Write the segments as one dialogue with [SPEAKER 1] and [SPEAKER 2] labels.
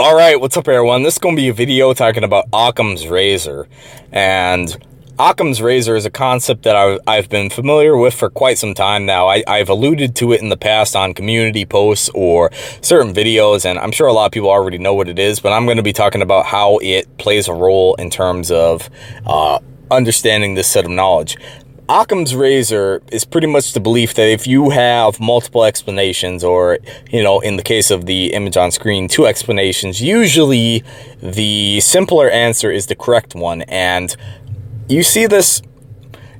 [SPEAKER 1] All right, what's up everyone? This is going to be a video talking about Occam's razor. And Occam's razor is a concept that I've, been familiar with for quite some time now. I, I've alluded to it in the past on community posts or certain videos, and I'm sure a lot of people already know what it is, but I'm going to be talking about how it plays a role in terms of uh, understanding this set of knowledge. Occam's razor is pretty much the belief that if you have multiple explanations, or, you know, in the case of the image on screen, two explanations, usually the simpler answer is the correct one. And you see this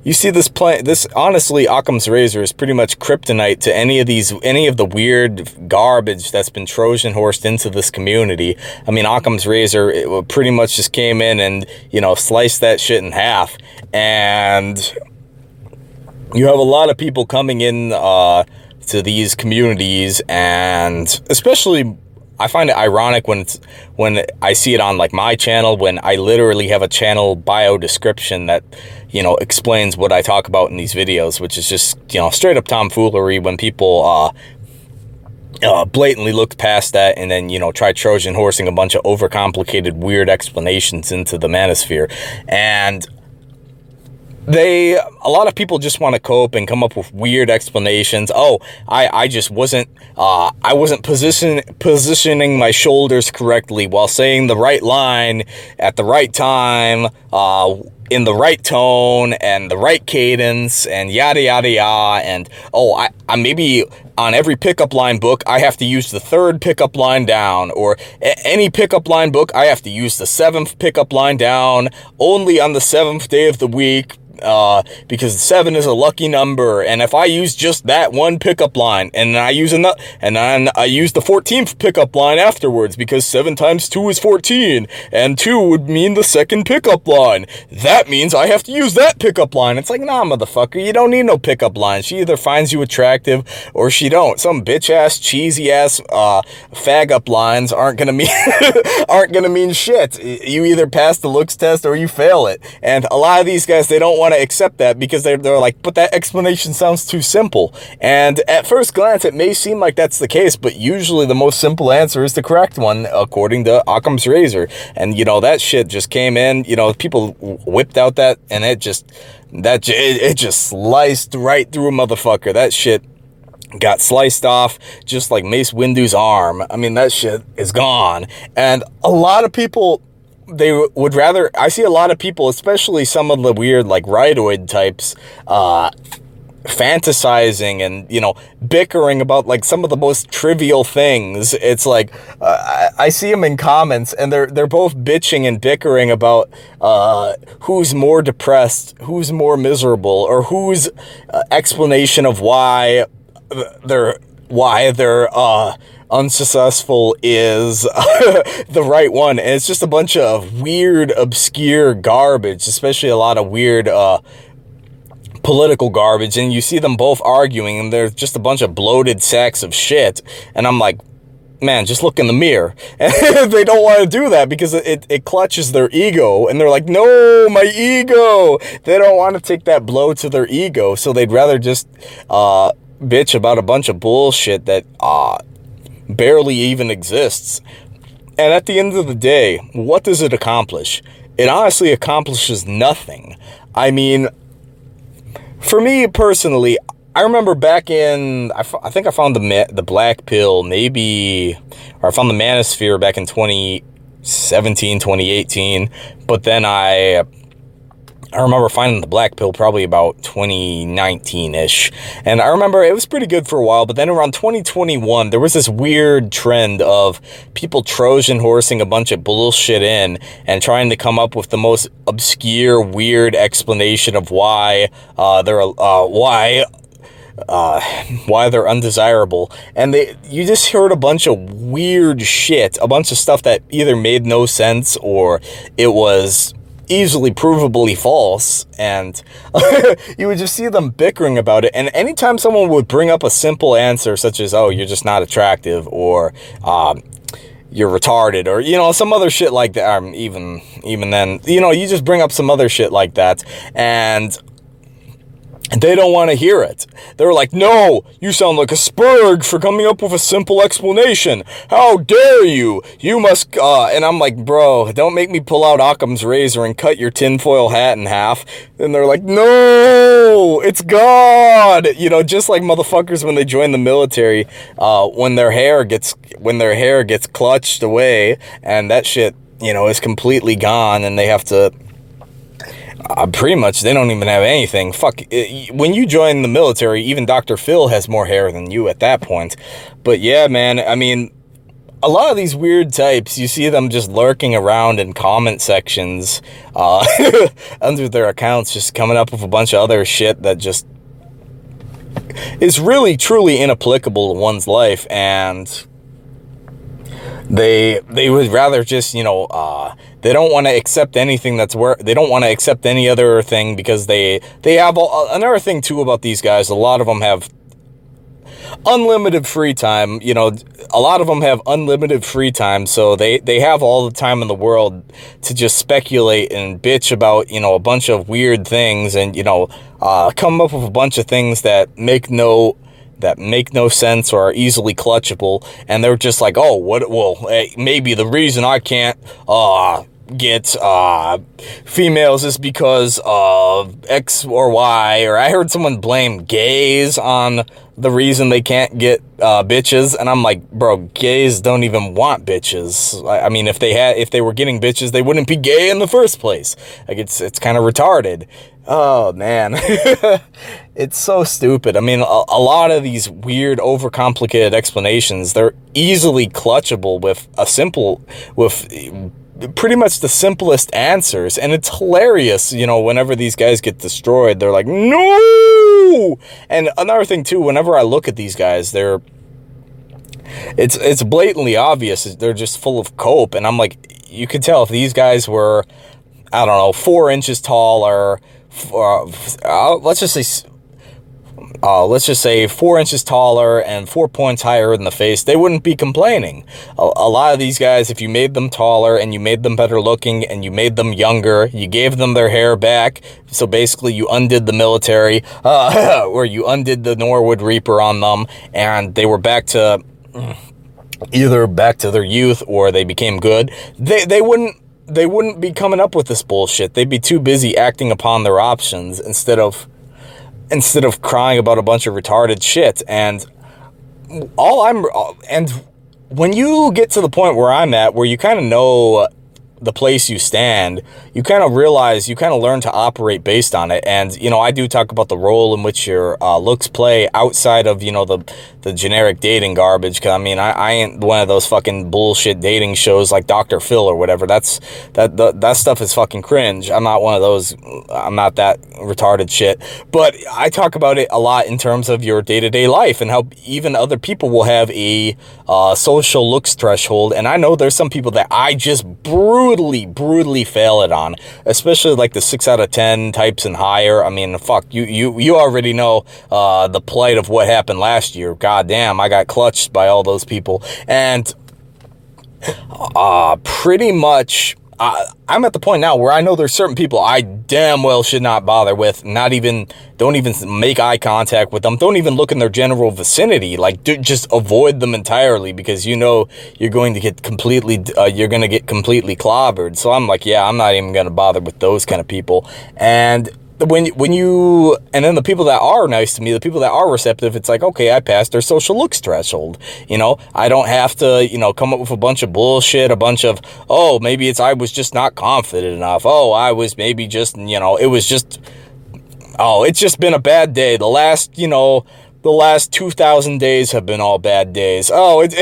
[SPEAKER 1] you see this play this honestly Occam's razor is pretty much kryptonite to any of these any of the weird garbage that's been Trojan horsed into this community. I mean Occam's razor it pretty much just came in and you know sliced that shit in half and you have a lot of people coming in uh, to these communities and especially I find it ironic when it's, when I see it on like my channel when I literally have a channel bio description that you know explains what I talk about in these videos which is just you know straight up tomfoolery when people uh, uh, blatantly look past that and then, you know, try Trojan horsing a bunch of overcomplicated, weird explanations into the manosphere. And they a lot of people just want to cope and come up with weird explanations. Oh i i just wasn't uh i wasn't position positioning my shoulders correctly while saying the right line at the right time uh in the right tone and the right cadence and yada yada yada and oh I, I maybe on every pickup line book I have to use the third pickup line down or any pickup line book I have to use the seventh pickup line down only on the seventh day of the week uh, because seven is a lucky number. And if I use just that one pickup line and I use another, and then I use the 14th pickup line afterwards because seven times two is 14 and two would mean the second pickup line. That means I have to use that pickup line. It's like, nah, motherfucker, you don't need no pickup line. She either finds you attractive or she don't. Some bitch ass, cheesy ass, uh, fag up lines aren't gonna mean, aren't gonna mean shit. You either pass the looks test or you fail it. And a lot of these guys, they don't want to accept that because they're, they're like, but that explanation sounds too simple. And at first glance, it may seem like that's the case, but usually the most simple answer is the correct one, according to Occam's razor. And, you know, that shit just came in, you know, people out that, and it just, that, it, it just sliced right through a motherfucker. That shit got sliced off just like Mace Windu's arm. I mean, that shit is gone. And a lot of people they would rather, I see a lot of people, especially some of the weird, like, ridoid types, uh, fantasizing and, you know, bickering about, like, some of the most trivial things. It's like, uh, I, I see them in comments, and they're, they're both bitching and bickering about, uh, who's more depressed, who's more miserable, or whose uh, explanation of why they're, why they're, uh, unsuccessful is the right one. And it's just a bunch of weird, obscure garbage, especially a lot of weird, uh, political garbage. And you see them both arguing and they're just a bunch of bloated sacks of shit. And I'm like, man, just look in the mirror. And they don't want to do that because it, it clutches their ego. And they're like, no, my ego. They don't want to take that blow to their ego. So they'd rather just, uh, bitch about a bunch of bullshit that, uh, barely even exists. And at the end of the day, what does it accomplish? It honestly accomplishes nothing. I mean, for me personally, I remember back in, I, I think I found the the black pill, maybe, or I found the manosphere back in 2017, 2018, but then I I remember finding the black pill probably about 2019-ish. And I remember it was pretty good for a while, but then around 2021, there was this weird trend of people Trojan horsing a bunch of bullshit in and trying to come up with the most obscure, weird explanation of why uh, they're, uh, why uh, why they're undesirable. And they, you just heard a bunch of weird shit, a bunch of stuff that either made no sense or it was easily provably false and you would just see them bickering about it. And anytime someone would bring up a simple answer such as oh you're just not attractive or um, you're retarded or you know some other shit like that um, even even then you know you just bring up some other shit like that. And they don't want to hear it. They're like, no, you sound like a spurg for coming up with a simple explanation. How dare you? You must, uh, and I'm like, bro, don't make me pull out Occam's razor and cut your tinfoil hat in half. And they're like, no, it's God. You know, just like motherfuckers when they join the military, uh, when their hair gets, when their hair gets clutched away and that shit, you know, is completely gone and they have to, uh, pretty much, they don't even have anything. Fuck, when you join the military, even Dr. Phil has more hair than you at that point. But yeah, man, I mean, a lot of these weird types, you see them just lurking around in comment sections uh, under their accounts, just coming up with a bunch of other shit that just is really, truly inapplicable to one's life. And they they would rather just, you know, uh, they don't want to accept anything that's where they don't want to accept any other thing because they they have another thing too about these guys. A lot of them have unlimited free time. You know, a lot of them have unlimited free time, so they they have all the time in the world to just speculate and bitch about you know a bunch of weird things and you know uh, come up with a bunch of things that make no that make no sense or are easily clutchable and they're just like oh what well hey, maybe the reason i can't uh get uh, females is because of X or Y, or I heard someone blame gays on the reason they can't get uh, bitches, and I'm like, bro, gays don't even want bitches. I, I mean, if they had, if they were getting bitches, they wouldn't be gay in the first place. Like, it's it's kind of retarded. Oh man, it's so stupid. I mean, a, a lot of these weird, overcomplicated explanations, they're easily clutchable with a simple, with pretty much the simplest answers. And it's hilarious, you know, whenever these guys get destroyed, they're like, no! And another thing too, whenever I look at these guys, they're, it's, it's blatantly obvious. They're just full of cope. And I'm like, you could tell if these guys were, I don't know, four inches tall or, uh, uh, let's just say uh, let's just say four inches taller and four points higher in the face, they wouldn't be complaining. A, a, lot of these guys, if you made them taller and you made them better looking and you made them younger, you gave them their hair back, so basically you undid the military, uh, or you undid the Norwood Reaper on them, and they were back to either back to their youth or they became good, they, they wouldn't they wouldn't be coming up with this bullshit. They'd be too busy acting upon their options instead of instead of crying about a bunch of retarded shit. And all I'm, and when you get to the point where I'm at, where you kind of know the place you stand, you kind of realize, you kind of learn to operate based on it. And, you know, I do talk about the role in which your uh, looks play outside of, you know, the, the generic dating garbage. Cause I mean, I, I ain't one of those fucking bullshit dating shows like Dr. Phil or whatever. That's, that, the, that stuff is fucking cringe. I'm not one of those, I'm not that retarded shit. But I talk about it a lot in terms of your day-to-day -day life and how even other people will have a uh, social looks threshold. And I know there's some people that I just brutally, brutally brutally fail it on, especially like the six out of 10 types and higher. I mean, fuck, you, you, you already know, uh, the plight of what happened last year. God damn, I got clutched by all those people. And, uh, pretty much, I, I'm at the point now where I know there's certain people I damn well should not bother with, not even, don't even make eye contact with them, don't even look in their general vicinity, like just avoid them entirely because you know you're going to get completely, uh, you're going to get completely clobbered. So I'm like, yeah, I'm not even going to bother with those kind of people. And when when you and then the people that are nice to me, the people that are receptive, it's like okay, I passed their social looks threshold. You know, I don't have to you know come up with a bunch of bullshit, a bunch of oh maybe it's I was just not confident enough. Oh, I was maybe just you know it was just oh it's just been a bad day. The last you know the last 2,000 days have been all bad days. Oh, it,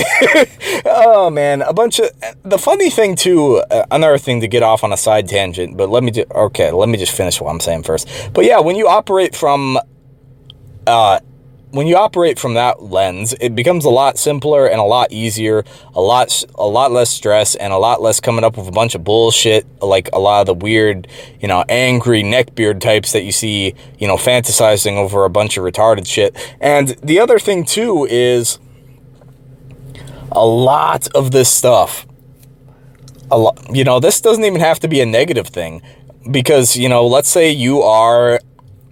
[SPEAKER 1] oh man, a bunch of, the funny thing too, uh, another thing to get off on a side tangent, but let me just, okay, let me just finish what I'm saying first. But yeah, when you operate from, uh, when you operate from that lens, it becomes a lot simpler and a lot easier, a lot, a lot less stress and a lot less coming up with a bunch of bullshit, like a lot of the weird, you know, angry neckbeard types that you see, you know, fantasizing over a bunch of retarded shit. And the other thing too is a lot of this stuff, a lot, you know, this doesn't even have to be a negative thing because, you know, let's say you are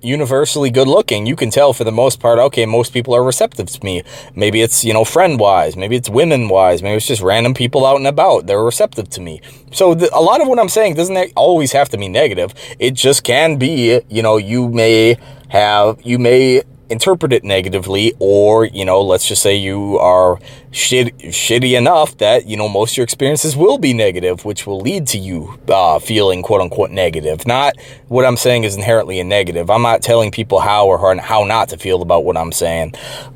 [SPEAKER 1] universally good looking. You can tell for the most part, okay, most people are receptive to me. Maybe it's, you know, friend wise. Maybe it's women wise. Maybe it's just random people out and about. They're receptive to me. So a lot of what I'm saying doesn't always have to be negative. It just can be, you know, you may have, you may interpret it negatively or, you know, let's just say you are shit, shitty enough that, you know, most of your experiences will be negative, which will lead to you uh, feeling quote unquote negative. Not what I'm saying is inherently a negative. I'm not telling people how or how not to feel about what I'm saying.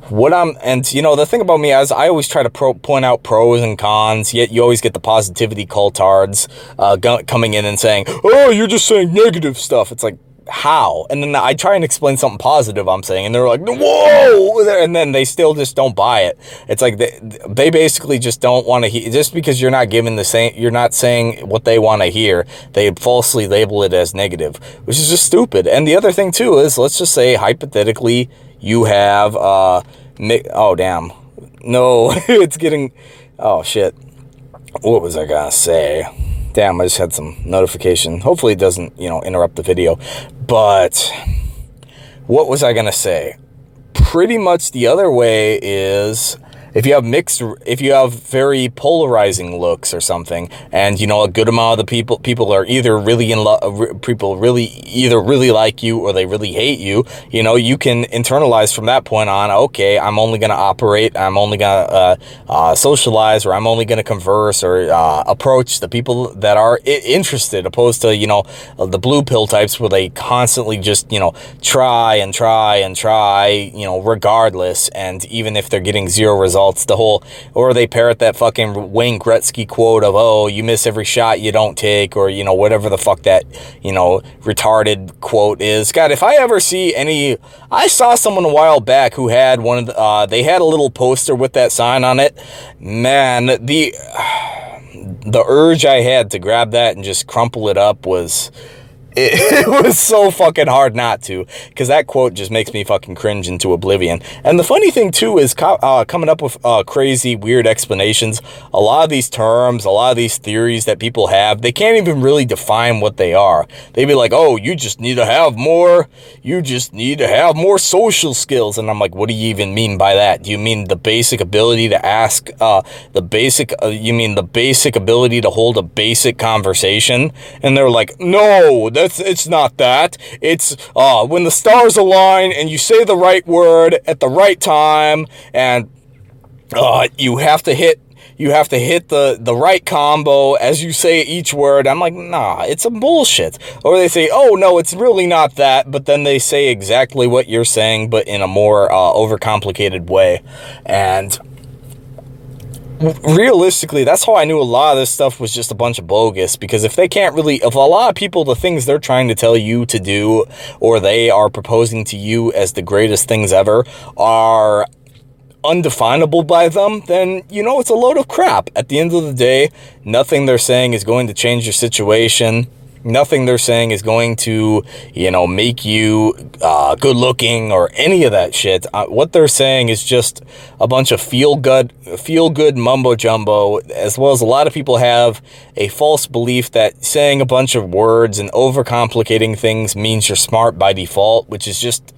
[SPEAKER 1] What I'm, and you know, the thing about me is I always try to pro, point out pros and cons, yet you always get the positivity cultards uh, coming in and saying, oh, you're just saying negative stuff. It's like, how? And then I try and explain something positive I'm saying, and they're like, whoa! And then they still just don't buy it. It's like they, they basically just don't want to hear, just because you're not giving the same, you're not saying what they want to hear, they falsely label it as negative, which is just stupid. And the other thing too is, let's just say hypothetically, you have, uh, oh damn. No, it's getting, oh shit. What was I gonna say? Damn, I just had some notification. Hopefully it doesn't, you know, interrupt the video. But what was I going to say? Pretty much the other way is if you have mixed, if you have very polarizing looks or something, and you know a good amount of the people people are either really in love, people really either really like you or they really hate you. You know, you can internalize from that point on. Okay, I'm only going to operate. I'm only going to uh, uh, socialize, or I'm only going to converse or uh, approach the people that are interested, opposed to you know the blue pill types where they constantly just you know try and try and try, you know, regardless, and even if they're getting zero results results. The whole, or they parrot that fucking Wayne Gretzky quote of, oh, you miss every shot you don't take, or, you know, whatever the fuck that, you know, retarded quote is. God, if I ever see any, I saw someone a while back who had one of the, uh, they had a little poster with that sign on it. Man, the, the urge I had to grab that and just crumple it up was, it, it, was so fucking hard not to because that quote just makes me fucking cringe into oblivion. And the funny thing too is uh, coming up with uh, crazy, weird explanations. A lot of these terms, a lot of these theories that people have, they can't even really define what they are. They'd be like, oh, you just need to have more, you just need to have more social skills. And I'm like, what do you even mean by that? Do you mean the basic ability to ask, uh, the basic, uh, you mean the basic ability to hold a basic conversation? And they're like, no, that's it's not that. It's uh, when the stars align and you say the right word at the right time, and uh, you have to hit you have to hit the, the right combo as you say each word. I'm like, nah, it's a bullshit. Or they say, oh, no, it's really not that. But then they say exactly what you're saying, but in a more uh, overcomplicated way. And realistically, that's how I knew a lot of this stuff was just a bunch of bogus. Because if they can't really, if a lot of people, the things they're trying to tell you to do, or they are proposing to you as the greatest things ever, are undefinable by them, then, you know, it's a load of crap. At the end of the day, nothing they're saying is going to change your situation Nothing they're saying is going to, you know, make you uh, good looking or any of that shit. Uh, what they're saying is just a bunch of feel good, feel good mumbo jumbo, as well as a lot of people have a false belief that saying a bunch of words and overcomplicating things means you're smart by default, which is just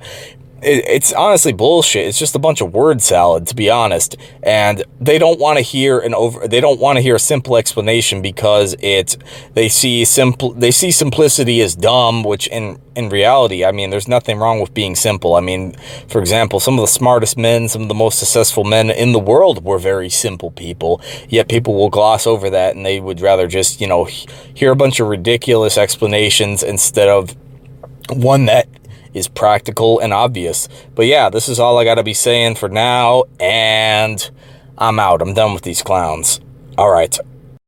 [SPEAKER 1] it, it's honestly bullshit. It's just a bunch of word salad, to be honest. And they don't want to hear an over. They don't want to hear a simple explanation because it. They see simple. They see simplicity as dumb, which in in reality, I mean, there's nothing wrong with being simple. I mean, for example, some of the smartest men, some of the most successful men in the world were very simple people. Yet people will gloss over that, and they would rather just you know hear a bunch of ridiculous explanations instead of one that is practical and obvious. But yeah, this is all I got to be saying for now, and I'm out. I'm done with these clowns. All right.